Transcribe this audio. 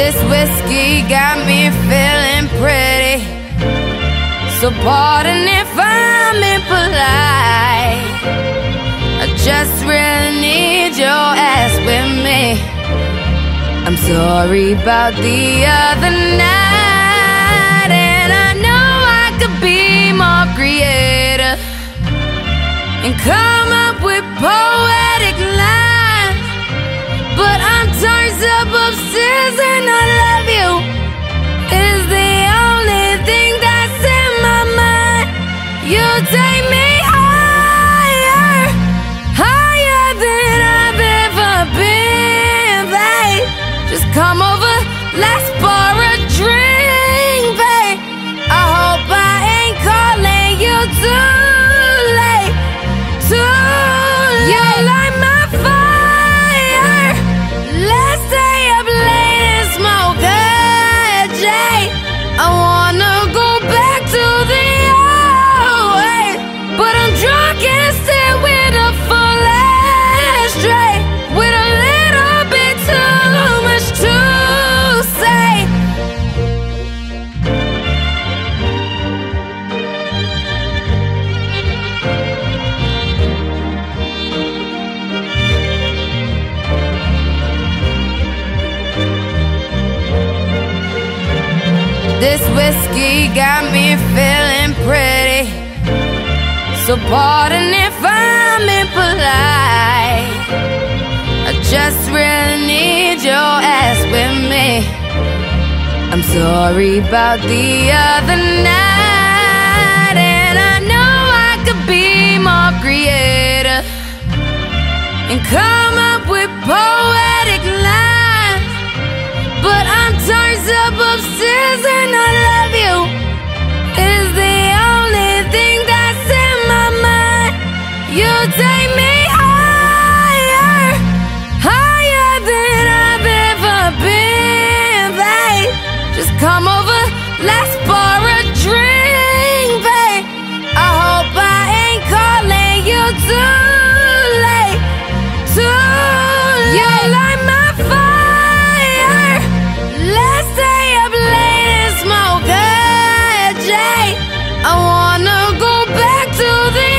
This whiskey got me feeling pretty. So pardon if I'm impolite. I just really need your ass with me. I'm sorry about the other night, and I know I could be more creative and come upstairs and This whiskey got me feeling pretty. So pardon if I'm impolite. I just really need your ass with me. I'm sorry about the other night, and I know I could be more creative and come up with poetic lines. But I'm turned up Come over, let's borrow a drink, babe. I hope I ain't calling you too late. Too late. You light my fire. Let's stay up late and smoke a J. I wanna go back to the